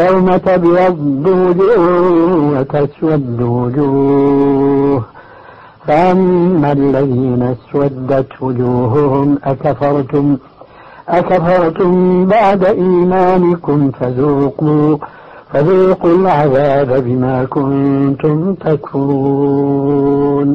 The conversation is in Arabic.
يوم تبيض وجوه وتسود وجوه. فأما الذين اسودت وجوههم أكفرتم؟ أكفرتم بعد إيمانكم؟ فذوقوا فذوقوا العذاب بما كنتم تكفرون.